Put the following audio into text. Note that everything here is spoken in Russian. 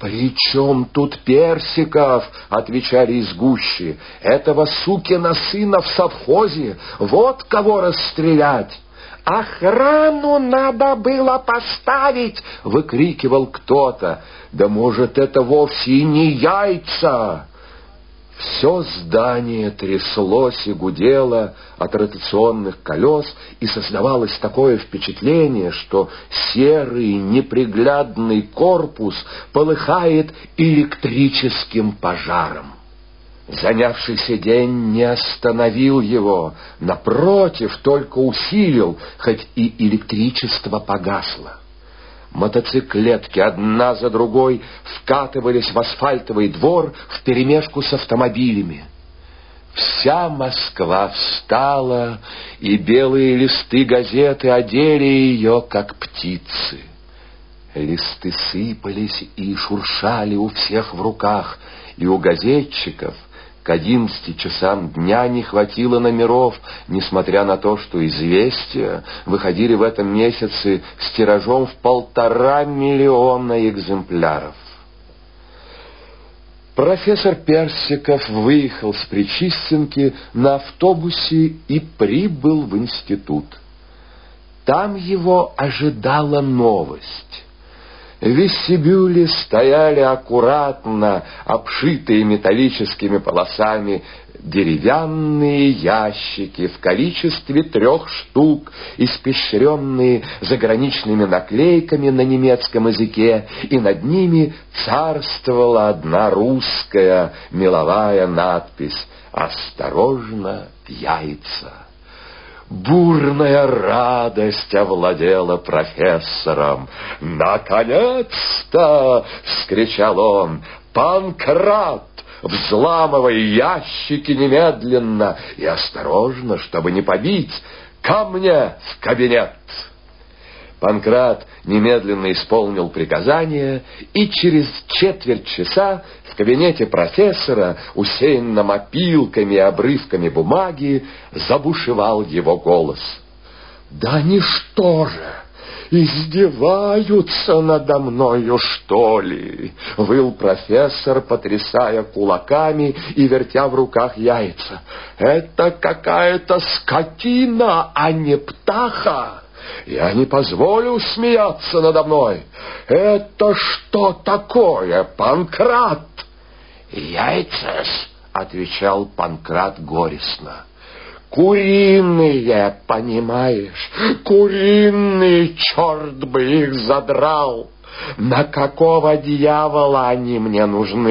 «При чем тут Персиков?» — отвечали из гущи. «Этого сукина сына в совхозе, вот кого расстрелять!» «Охрану надо было поставить!» — выкрикивал кто-то. «Да может, это вовсе и не яйца!» Все здание тряслось и гудело от ротационных колес, и создавалось такое впечатление, что серый неприглядный корпус полыхает электрическим пожаром. Занявшийся день не остановил его, напротив, только усилил, хоть и электричество погасло. Мотоциклетки одна за другой вкатывались в асфальтовый двор вперемешку с автомобилями. Вся Москва встала, и белые листы газеты одели ее, как птицы. Листы сыпались и шуршали у всех в руках, и у газетчиков — к одиннадцати часам дня не хватило номеров, несмотря на то, что известия выходили в этом месяце с тиражом в полтора миллиона экземпляров. Профессор Персиков выехал с Причистенки на автобусе и прибыл в институт. Там его ожидала новость. Вестибюле стояли аккуратно обшитые металлическими полосами деревянные ящики в количестве трех штук, испещренные заграничными наклейками на немецком языке, и над ними царствовала одна русская меловая надпись «Осторожно, яйца». Бурная радость овладела профессором. «Наконец-то!» — вскричал он. «Панкрат! Взламывай ящики немедленно и осторожно, чтобы не побить! Ко мне в кабинет!» Панкрат немедленно исполнил приказание, и через четверть часа в кабинете профессора, усеянном опилками и обрывками бумаги, забушевал его голос. «Да ничто же! Издеваются надо мною, что ли?» — выл профессор, потрясая кулаками и вертя в руках яйца. «Это какая-то скотина, а не птаха!» Я не позволю смеяться надо мной. Это что такое, Панкрат? Яйца, отвечал Панкрат горестно. Куриные, понимаешь, куриные, черт бы их задрал. На какого дьявола они мне нужны?